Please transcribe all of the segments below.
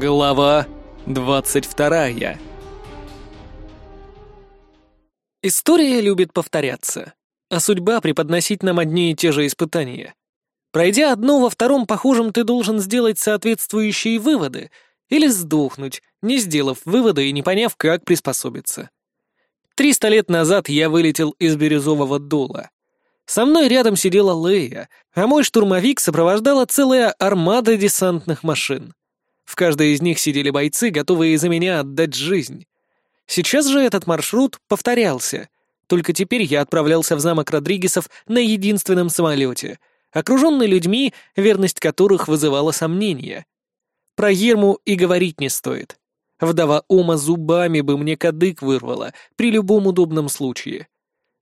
Глава 22 История любит повторяться, а судьба преподносить нам одни и те же испытания. Пройдя одно во втором похожем, ты должен сделать соответствующие выводы или сдохнуть, не сделав вывода и не поняв, как приспособиться. Триста лет назад я вылетел из Бирюзового дола. Со мной рядом сидела Лея, а мой штурмовик сопровождала целая армада десантных машин. В каждой из них сидели бойцы, готовые за меня отдать жизнь. Сейчас же этот маршрут повторялся, только теперь я отправлялся в замок Родригесов на единственном самолете, окруженный людьми, верность которых вызывала сомнения. Про Ерму и говорить не стоит. Вдова Ома зубами бы мне кадык вырвала при любом удобном случае.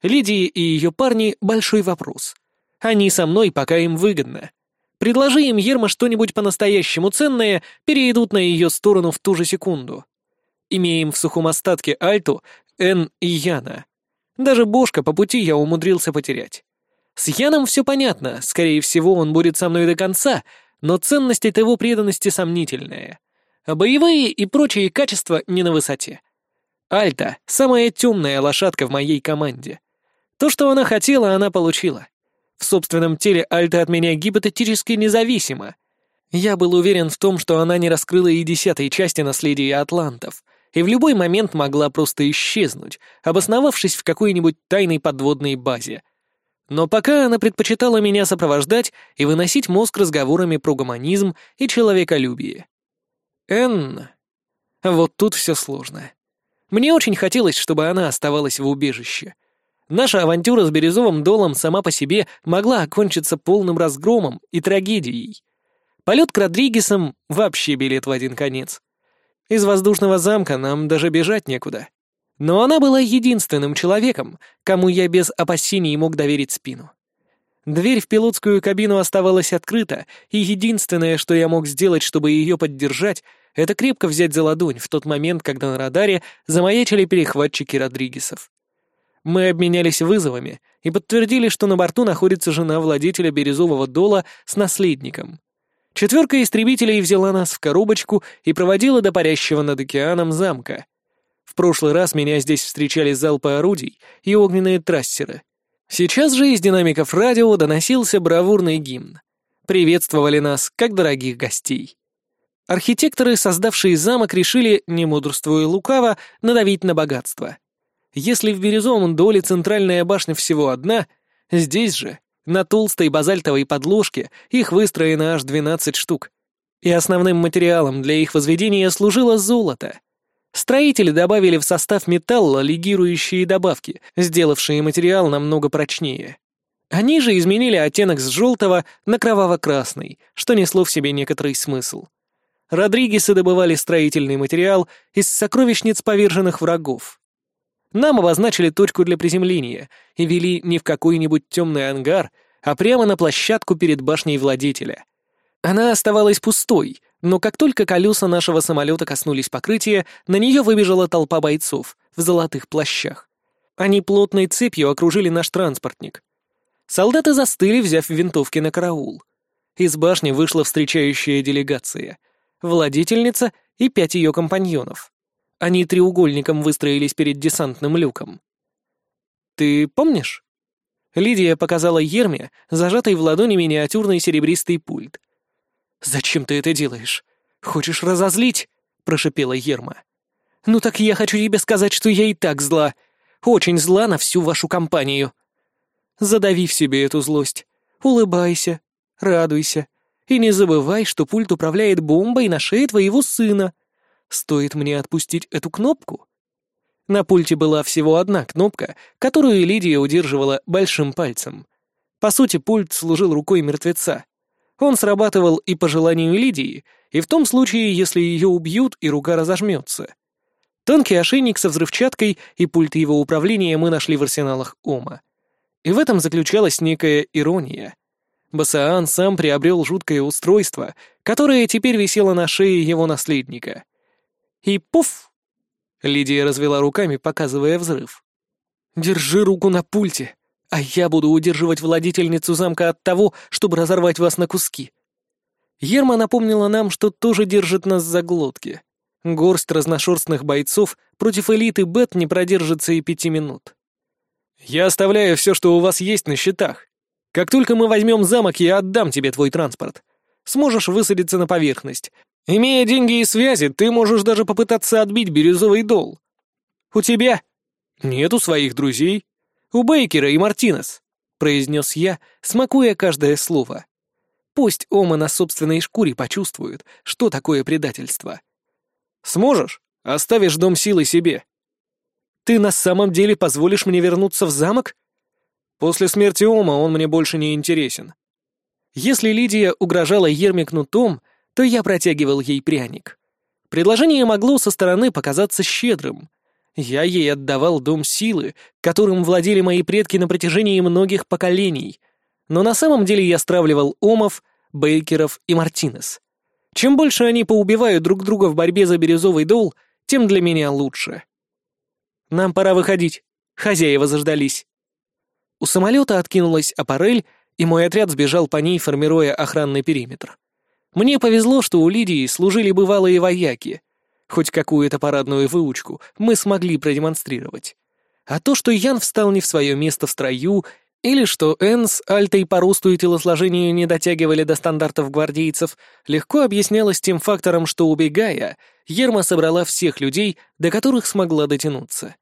Лидии и ее парни — большой вопрос. Они со мной, пока им выгодно. Предложи им Ерма что-нибудь по-настоящему ценное, перейдут на ее сторону в ту же секунду. Имеем в сухом остатке Альту, Эн и Яна. Даже Бошка по пути я умудрился потерять. С Яном все понятно, скорее всего, он будет со мной до конца, но ценность от его преданности сомнительная. А боевые и прочие качества не на высоте. Альта — самая темная лошадка в моей команде. То, что она хотела, она получила. В собственном теле Альта от меня гипотетически независима. Я был уверен в том, что она не раскрыла и десятой части наследия атлантов, и в любой момент могла просто исчезнуть, обосновавшись в какой-нибудь тайной подводной базе. Но пока она предпочитала меня сопровождать и выносить мозг разговорами про гуманизм и человеколюбие. Энн... Вот тут все сложно. Мне очень хотелось, чтобы она оставалась в убежище. Наша авантюра с Бирюзовым долом сама по себе могла окончиться полным разгромом и трагедией. Полет к Родригесам — вообще билет в один конец. Из воздушного замка нам даже бежать некуда. Но она была единственным человеком, кому я без опасений мог доверить спину. Дверь в пилотскую кабину оставалась открыта, и единственное, что я мог сделать, чтобы ее поддержать, это крепко взять за ладонь в тот момент, когда на радаре замаячили перехватчики Родригесов. Мы обменялись вызовами и подтвердили, что на борту находится жена владельца бирюзового дола с наследником. Четверка истребителей взяла нас в коробочку и проводила до парящего над океаном замка. В прошлый раз меня здесь встречали залпы орудий и огненные трассеры. Сейчас же из динамиков радио доносился бравурный гимн. Приветствовали нас, как дорогих гостей. Архитекторы, создавшие замок, решили, не мудрствуя лукаво, надавить на богатство — если в бирюзовом доле центральная башня всего одна, здесь же, на толстой базальтовой подложке, их выстроено аж 12 штук. И основным материалом для их возведения служило золото. Строители добавили в состав металла легирующие добавки, сделавшие материал намного прочнее. Они же изменили оттенок с желтого на кроваво-красный, что несло в себе некоторый смысл. Родригесы добывали строительный материал из сокровищниц поверженных врагов. Нам обозначили точку для приземления и вели не в какой-нибудь темный ангар, а прямо на площадку перед башней владетеля. Она оставалась пустой, но как только колеса нашего самолета коснулись покрытия, на нее выбежала толпа бойцов в золотых плащах. Они плотной цепью окружили наш транспортник. Солдаты застыли, взяв винтовки на караул. Из башни вышла встречающая делегация. Владительница и пять ее компаньонов. Они треугольником выстроились перед десантным люком. «Ты помнишь?» Лидия показала Ерме, зажатый в ладони миниатюрный серебристый пульт. «Зачем ты это делаешь? Хочешь разозлить?» — прошипела Ерма. «Ну так я хочу тебе сказать, что я и так зла. Очень зла на всю вашу компанию. Задави в себе эту злость. Улыбайся, радуйся. И не забывай, что пульт управляет бомбой на шее твоего сына. Стоит мне отпустить эту кнопку? На пульте была всего одна кнопка, которую Лидия удерживала большим пальцем. По сути, пульт служил рукой мертвеца. Он срабатывал и по желанию Лидии, и в том случае, если ее убьют и рука разожмется. Тонкий ошейник со взрывчаткой и пульт его управления мы нашли в арсеналах Ома. И в этом заключалась некая ирония. Басаан сам приобрел жуткое устройство, которое теперь висело на шее его наследника и пуф! Лидия развела руками, показывая взрыв. «Держи руку на пульте, а я буду удерживать владительницу замка от того, чтобы разорвать вас на куски». Ерма напомнила нам, что тоже держит нас за глотки. Горсть разношерстных бойцов против элиты Бет не продержится и пяти минут. «Я оставляю все, что у вас есть на счетах. Как только мы возьмем замок, я отдам тебе твой транспорт. Сможешь высадиться на поверхность. Имея деньги и связи, ты можешь даже попытаться отбить бирюзовый дол. У тебя нету своих друзей. У Бейкера и Мартинес», — произнес я, смакуя каждое слово. Пусть Ома на собственной шкуре почувствует, что такое предательство. Сможешь? Оставишь дом силы себе. Ты на самом деле позволишь мне вернуться в замок? После смерти Ома он мне больше не интересен. Если Лидия угрожала Ерме кнутом, то я протягивал ей пряник. Предложение могло со стороны показаться щедрым. Я ей отдавал дом силы, которым владели мои предки на протяжении многих поколений, но на самом деле я стравливал Омов, Бейкеров и Мартинес. Чем больше они поубивают друг друга в борьбе за бирюзовый дол, тем для меня лучше. Нам пора выходить. Хозяева заждались. У самолета откинулась аппарель, и мой отряд сбежал по ней, формируя охранный периметр. Мне повезло, что у Лидии служили бывалые вояки. Хоть какую-то парадную выучку мы смогли продемонстрировать. А то, что Ян встал не в свое место в строю или что Энн с Альтой по росту и телосложению не дотягивали до стандартов гвардейцев, легко объяснялось тем фактором, что, убегая, Ерма собрала всех людей, до которых смогла дотянуться.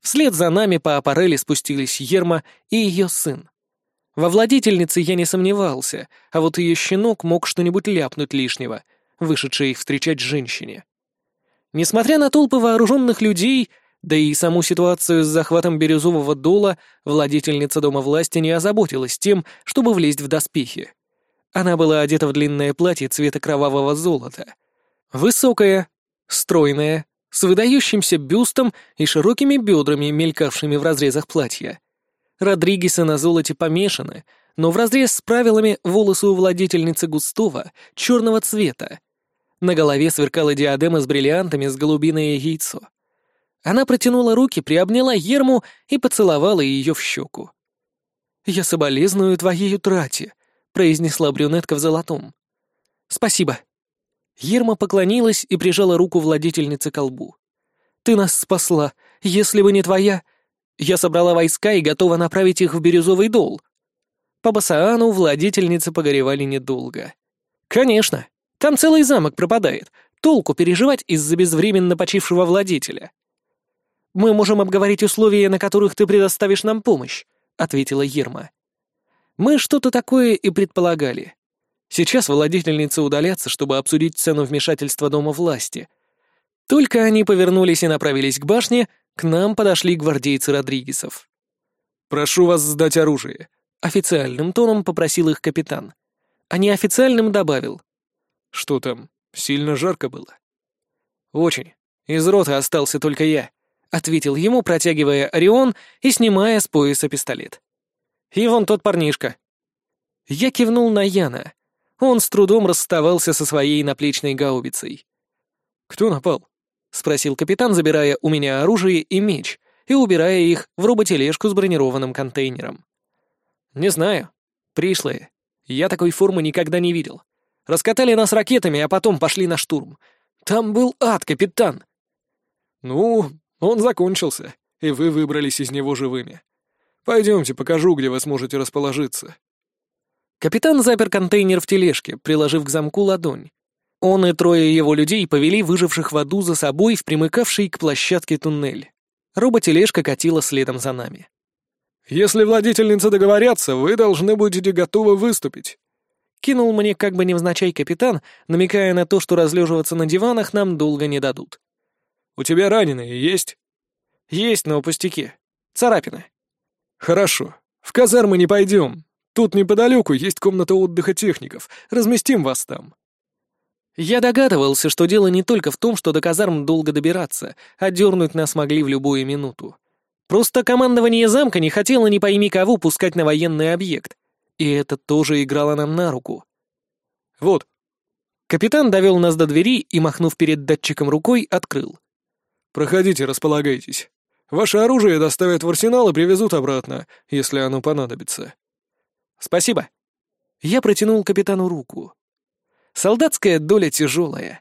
Вслед за нами по аппарели спустились Ерма и ее сын. Во владительнице я не сомневался, а вот ее щенок мог что-нибудь ляпнуть лишнего, вышедшей их встречать женщине. Несмотря на толпы вооруженных людей, да и саму ситуацию с захватом бирюзового дола владительница Дома власти не озаботилась тем, чтобы влезть в доспехи. Она была одета в длинное платье цвета кровавого золота. Высокая, стройная, с выдающимся бюстом и широкими бедрами, мелькавшими в разрезах платья. Родригесы на золоте помешаны, но в разрез с правилами волосы у владительницы густого, черного цвета. На голове сверкала диадема с бриллиантами с голубиное яйцо. Она протянула руки, приобняла Ерму и поцеловала ее в щеку. «Я соболезную твоей утрате», — произнесла брюнетка в золотом. «Спасибо». Ерма поклонилась и прижала руку владительницы к колбу. «Ты нас спасла. Если бы не твоя...» Я собрала войска и готова направить их в Бирюзовый дол. По Басаану владительницы погоревали недолго. «Конечно. Там целый замок пропадает. Толку переживать из-за безвременно почившего владетеля». «Мы можем обговорить условия, на которых ты предоставишь нам помощь», — ответила Ерма. «Мы что-то такое и предполагали. Сейчас владетельницы удалятся, чтобы обсудить цену вмешательства Дома власти. Только они повернулись и направились к башне, к нам подошли гвардейцы Родригесов. «Прошу вас сдать оружие», — официальным тоном попросил их капитан. А неофициальным добавил. «Что там, сильно жарко было?» «Очень. Из рота остался только я», — ответил ему, протягивая Орион и снимая с пояса пистолет. «И вон тот парнишка». Я кивнул на Яна. Он с трудом расставался со своей наплечной гаубицей. «Кто напал?» — спросил капитан, забирая у меня оружие и меч и убирая их в роботележку с бронированным контейнером. «Не знаю. Пришлые. Я такой формы никогда не видел. Раскатали нас ракетами, а потом пошли на штурм. Там был ад, капитан!» «Ну, он закончился, и вы выбрались из него живыми. Пойдемте, покажу, где вы сможете расположиться». Капитан запер контейнер в тележке, приложив к замку ладонь. Он и трое его людей повели выживших в аду за собой в примыкавший к площадке туннель. Роботележка катила следом за нами. «Если владительницы договорятся, вы должны будете готовы выступить», кинул мне как бы невзначай капитан, намекая на то, что разлеживаться на диванах нам долго не дадут. У тебя раненые есть?» «Есть, но пустяки. Царапины». «Хорошо. В казармы не пойдем. Тут неподалеку есть комната отдыха техников. Разместим вас там». Я догадывался, что дело не только в том, что до казарм долго добираться, а дернуть нас могли в любую минуту. Просто командование замка не хотело не пойми кого пускать на военный объект. И это тоже играло нам на руку. «Вот». Капитан довел нас до двери и, махнув перед датчиком рукой, открыл. «Проходите, располагайтесь. Ваше оружие доставят в арсенал и привезут обратно, если оно понадобится». «Спасибо». Я протянул капитану руку. Солдатская доля тяжелая.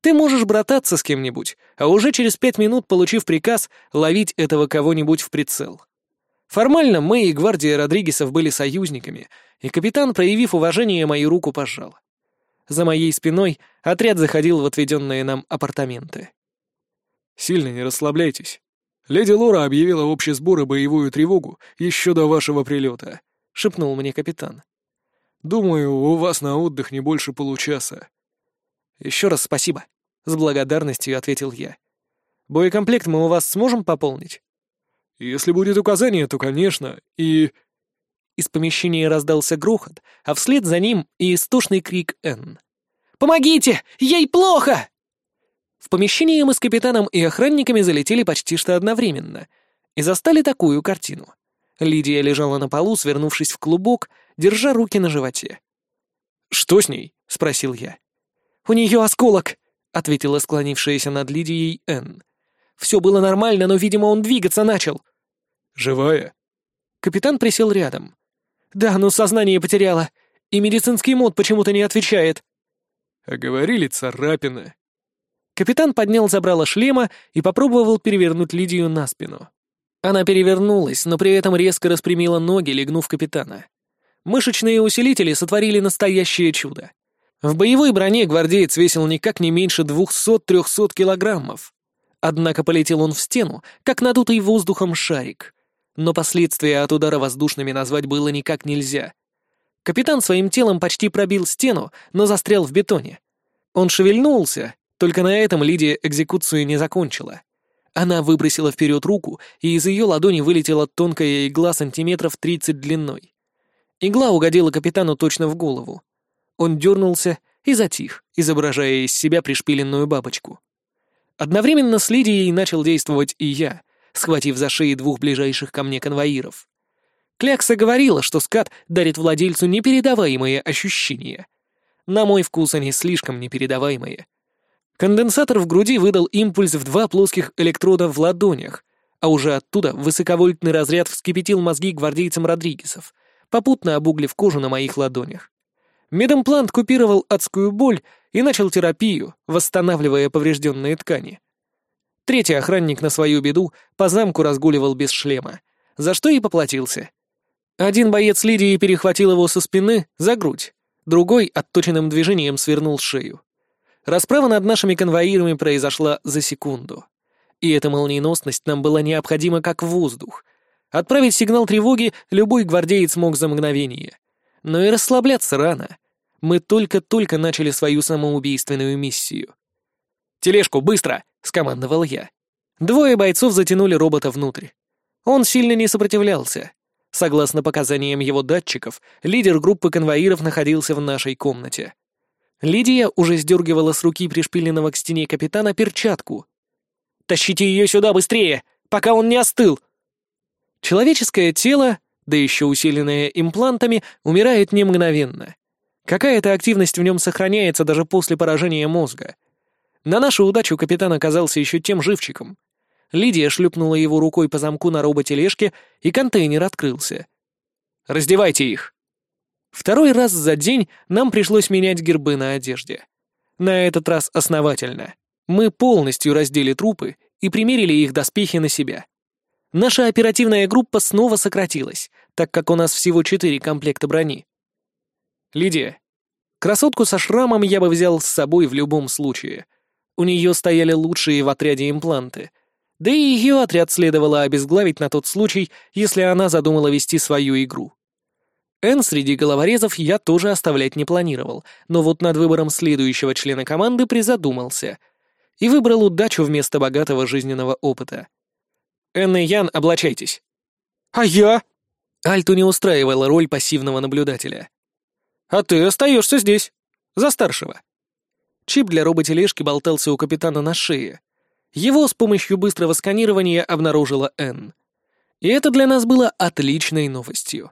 Ты можешь брататься с кем-нибудь, а уже через пять минут, получив приказ, ловить этого кого-нибудь в прицел. Формально мы и гвардия Родригесов были союзниками, и капитан, проявив уважение, мою руку пожал. За моей спиной отряд заходил в отведенные нам апартаменты. «Сильно не расслабляйтесь. Леди Лора объявила общий сбор и боевую тревогу еще до вашего прилета», — шепнул мне капитан. «Думаю, у вас на отдых не больше получаса». «Еще раз спасибо», — с благодарностью ответил я. «Боекомплект мы у вас сможем пополнить?» «Если будет указание, то, конечно, и...» Из помещения раздался грохот, а вслед за ним и истошный крик Энн. «Помогите! Ей плохо!» В помещение мы с капитаном и охранниками залетели почти что одновременно и застали такую картину. Лидия лежала на полу, свернувшись в клубок, держа руки на животе. «Что с ней?» — спросил я. «У нее осколок!» — ответила склонившаяся над Лидией Энн. «Все было нормально, но, видимо, он двигаться начал». «Живая?» Капитан присел рядом. «Да, но сознание потеряла, и медицинский мод почему-то не отвечает». «А говорили царапины». Капитан поднял забрало шлема и попробовал перевернуть Лидию на спину. Она перевернулась, но при этом резко распрямила ноги, легнув капитана. Мышечные усилители сотворили настоящее чудо. В боевой броне гвардеец весил никак не меньше 200-300 килограммов. Однако полетел он в стену, как надутый воздухом шарик. Но последствия от удара воздушными назвать было никак нельзя. Капитан своим телом почти пробил стену, но застрял в бетоне. Он шевельнулся, только на этом Лидия экзекуцию не закончила. Она выбросила вперед руку, и из ее ладони вылетела тонкая игла сантиметров 30 длиной. Игла угодила капитану точно в голову. Он дернулся и затих, изображая из себя пришпиленную бабочку. Одновременно с Лидией начал действовать и я, схватив за шеи двух ближайших ко мне конвоиров. Клякса говорила, что скат дарит владельцу непередаваемые ощущения. На мой вкус они слишком непередаваемые. Конденсатор в груди выдал импульс в два плоских электрода в ладонях, а уже оттуда высоковольтный разряд вскипятил мозги гвардейцам Родригесов, попутно обуглив кожу на моих ладонях. Медимплант купировал адскую боль и начал терапию, восстанавливая поврежденные ткани. Третий охранник на свою беду по замку разгуливал без шлема, за что и поплатился. Один боец Лидии перехватил его со спины за грудь, другой отточенным движением свернул шею. Расправа над нашими конвоирами произошла за секунду. И эта молниеносность нам была необходима как воздух. Отправить сигнал тревоги любой гвардеец мог за мгновение. Но и расслабляться рано. Мы только-только начали свою самоубийственную миссию. «Тележку, быстро!» — скомандовал я. Двое бойцов затянули робота внутрь. Он сильно не сопротивлялся. Согласно показаниям его датчиков, лидер группы конвоиров находился в нашей комнате. Лидия уже сдергивала с руки пришпиленного к стене капитана перчатку. «Тащите ее сюда быстрее, пока он не остыл!» Человеческое тело, да еще усиленное имплантами, умирает не мгновенно. Какая-то активность в нем сохраняется даже после поражения мозга. На нашу удачу капитан оказался еще тем живчиком. Лидия шлепнула его рукой по замку на роботележке, и контейнер открылся. «Раздевайте их!» Второй раз за день нам пришлось менять гербы на одежде. На этот раз основательно. Мы полностью раздели трупы и примерили их доспехи на себя. Наша оперативная группа снова сократилась, так как у нас всего четыре комплекта брони. Лидия. Красотку со шрамом я бы взял с собой в любом случае. У нее стояли лучшие в отряде импланты. Да и ее отряд следовало обезглавить на тот случай, если она задумала вести свою игру. Н среди головорезов я тоже оставлять не планировал, но вот над выбором следующего члена команды призадумался. И выбрал удачу вместо богатого жизненного опыта. Энн и Ян, облачайтесь. «А я?» Альту не устраивала роль пассивного наблюдателя. А ты остаешься здесь. За старшего. Чип для роботележки болтался у капитана на шее. Его с помощью быстрого сканирования обнаружила Энн. И это для нас было отличной новостью.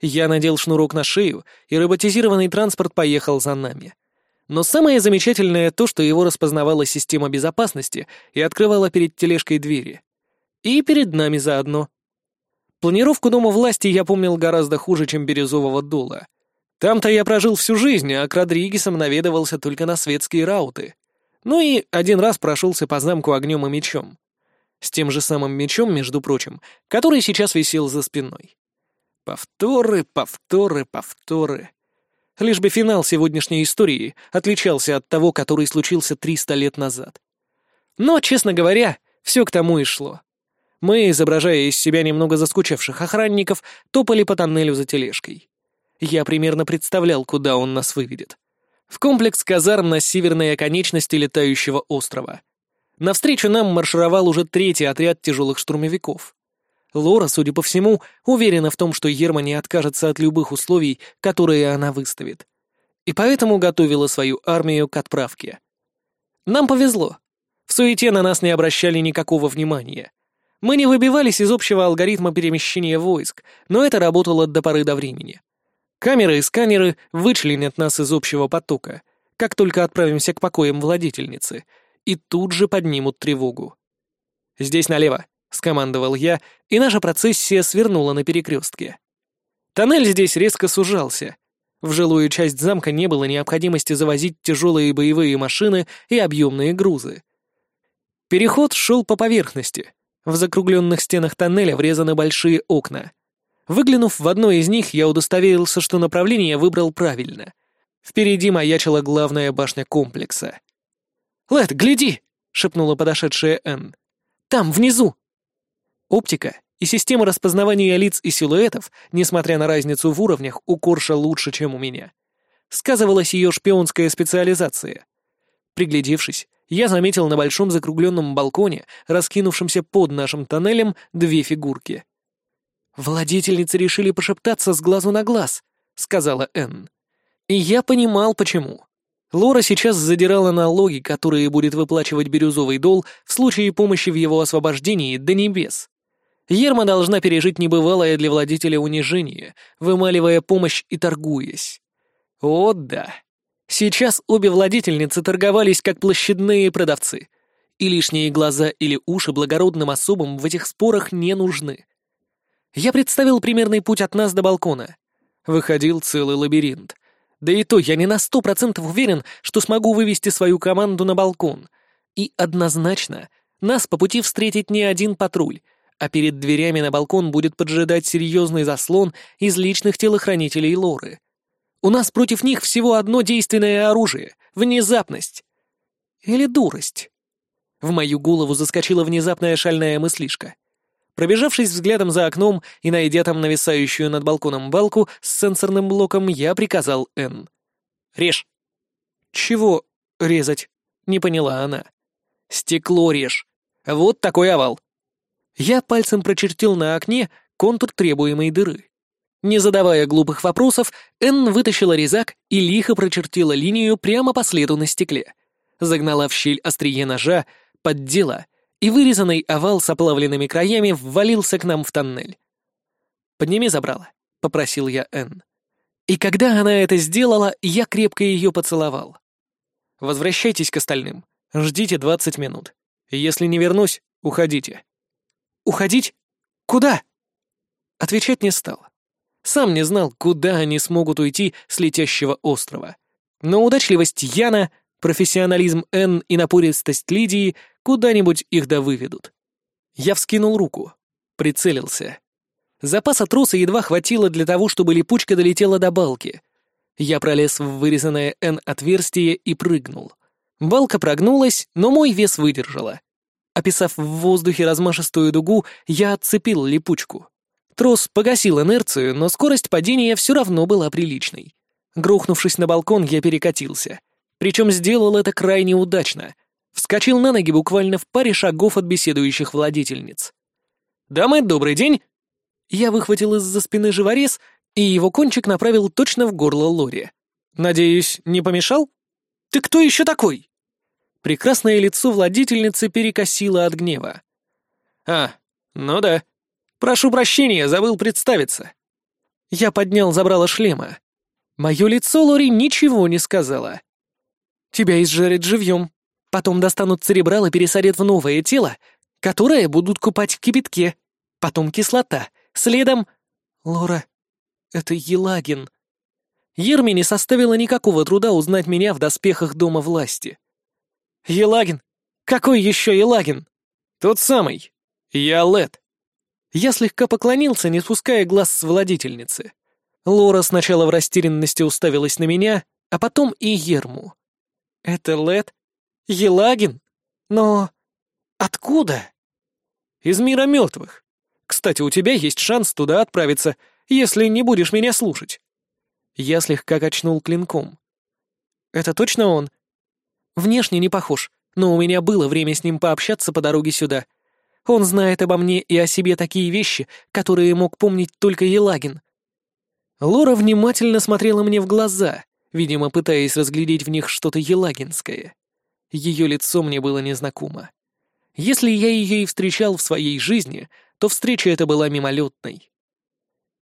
Я надел шнурок на шею, и роботизированный транспорт поехал за нами. Но самое замечательное то, что его распознавала система безопасности и открывала перед тележкой двери. И перед нами заодно. Планировку Дома власти я помнил гораздо хуже, чем Бирюзового Дола — Там-то я прожил всю жизнь, а к Родригесам наведывался только на светские рауты. Ну и один раз прошелся по замку огнем и мечом. С тем же самым мечом, между прочим, который сейчас висел за спиной. Повторы, повторы, повторы. Лишь бы финал сегодняшней истории отличался от того, который случился 300 лет назад. Но, честно говоря, все к тому и шло. Мы, изображая из себя немного заскучавших охранников, топали по тоннелю за тележкой. Я примерно представлял, куда он нас выведет. В комплекс казарм на северной оконечности летающего острова. Навстречу нам маршировал уже третий отряд тяжелых штурмовиков. Лора, судя по всему, уверена в том, что Ерма не откажется от любых условий, которые она выставит. И поэтому готовила свою армию к отправке. Нам повезло. В суете на нас не обращали никакого внимания. Мы не выбивались из общего алгоритма перемещения войск, но это работало до поры до времени. Камеры и сканеры вычленят нас из общего потока, как только отправимся к покоям владительницы, и тут же поднимут тревогу. «Здесь налево», — скомандовал я, и наша процессия свернула на перекрестке. Тоннель здесь резко сужался. В жилую часть замка не было необходимости завозить тяжелые боевые машины и объемные грузы. Переход шел по поверхности. В закругленных стенах тоннеля врезаны большие окна. Выглянув в одно из них, я удостоверился, что направление выбрал правильно. Впереди маячила главная башня комплекса. «Лэд, гляди!» — шепнула подошедшая Энн. «Там, внизу!» Оптика и система распознавания лиц и силуэтов, несмотря на разницу в уровнях, у Корша лучше, чем у меня. Сказывалась ее шпионская специализация. Приглядевшись, я заметил на большом закругленном балконе, раскинувшемся под нашим тоннелем, две фигурки. «Владетельницы решили пошептаться с глазу на глаз», — сказала Энн. И я понимал, почему. Лора сейчас задирала налоги, которые будет выплачивать бирюзовый дол в случае помощи в его освобождении до небес. Ерма должна пережить небывалое для владетеля унижение, вымаливая помощь и торгуясь. О да. Сейчас обе владительницы торговались как площадные продавцы, и лишние глаза или уши благородным особам в этих спорах не нужны. Я представил примерный путь от нас до балкона. Выходил целый лабиринт. Да и то я не на сто процентов уверен, что смогу вывести свою команду на балкон. И однозначно, нас по пути встретит не один патруль, а перед дверями на балкон будет поджидать серьезный заслон из личных телохранителей Лоры. У нас против них всего одно действенное оружие — внезапность. Или дурость. В мою голову заскочила внезапная шальная мыслишка. Пробежавшись взглядом за окном и найдя там нависающую над балконом балку с сенсорным блоком, я приказал Н. «Режь!» «Чего резать?» — не поняла она. «Стекло режь! Вот такой овал!» Я пальцем прочертил на окне контур требуемой дыры. Не задавая глупых вопросов, Энн вытащила резак и лихо прочертила линию прямо по следу на стекле. Загнала в щель острие ножа, поддела, и вырезанный овал с оплавленными краями ввалился к нам в тоннель. «Подними забрала», — попросил я Энн. И когда она это сделала, я крепко ее поцеловал. «Возвращайтесь к остальным. Ждите двадцать минут. Если не вернусь, уходите». «Уходить? Куда?» Отвечать не стал. Сам не знал, куда они смогут уйти с летящего острова. Но удачливость Яна, профессионализм Н и напористость Лидии куда-нибудь их да выведут. Я вскинул руку, прицелился. Запаса троса едва хватило для того, чтобы липучка долетела до балки. Я пролез в вырезанное Н отверстие и прыгнул. Балка прогнулась, но мой вес выдержала. Описав в воздухе размашистую дугу, я отцепил липучку. Трос погасил инерцию, но скорость падения все равно была приличной. Грохнувшись на балкон, я перекатился. Причем сделал это крайне удачно. Вскочил на ноги буквально в паре шагов от беседующих владительниц. «Дамы, добрый день!» Я выхватил из-за спины живорез, и его кончик направил точно в горло Лори. «Надеюсь, не помешал?» «Ты кто еще такой?» Прекрасное лицо владительницы перекосило от гнева. «А, ну да. «Прошу прощения, забыл представиться». Я поднял забрало шлема. Мое лицо Лори ничего не сказала. «Тебя изжарят живьем. Потом достанут церебрал и пересадят в новое тело, которое будут купать в кипятке. Потом кислота. Следом...» «Лора, это Елагин». Ерме не составило никакого труда узнать меня в доспехах Дома власти. «Елагин? Какой еще Елагин?» «Тот самый. Я Лед». Я слегка поклонился, не спуская глаз с владительницы. Лора сначала в растерянности уставилась на меня, а потом и Ерму. «Это Лед? Елагин? Но откуда?» «Из мира мертвых. Кстати, у тебя есть шанс туда отправиться, если не будешь меня слушать». Я слегка качнул клинком. «Это точно он?» «Внешне не похож, но у меня было время с ним пообщаться по дороге сюда. Он знает обо мне и о себе такие вещи, которые мог помнить только Елагин». Лора внимательно смотрела мне в глаза, видимо, пытаясь разглядеть в них что-то елагинское. Ее лицо мне было незнакомо. Если я ее и встречал в своей жизни, то встреча эта была мимолетной.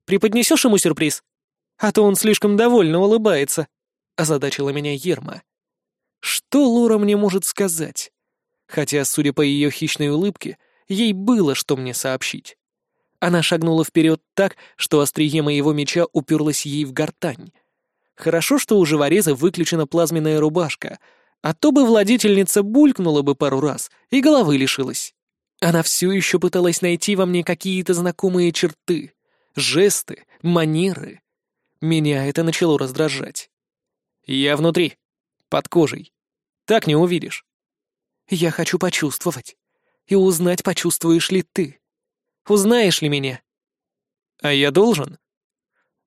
«Преподнесешь ему сюрприз?» А то он слишком довольно улыбается», — озадачила меня Ерма. «Что Лора мне может сказать?» Хотя, судя по ее хищной улыбке, ей было что мне сообщить. Она шагнула вперед так, что острие моего меча уперлось ей в гортань. Хорошо, что у живореза выключена плазменная рубашка, а то бы владительница булькнула бы пару раз и головы лишилась. Она все еще пыталась найти во мне какие-то знакомые черты, жесты, манеры. Меня это начало раздражать. Я внутри, под кожей. Так не увидишь. Я хочу почувствовать. И узнать, почувствуешь ли ты. Узнаешь ли меня? А я должен?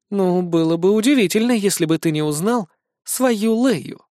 Ну, было бы удивительно, если бы ты не узнал свою Лею.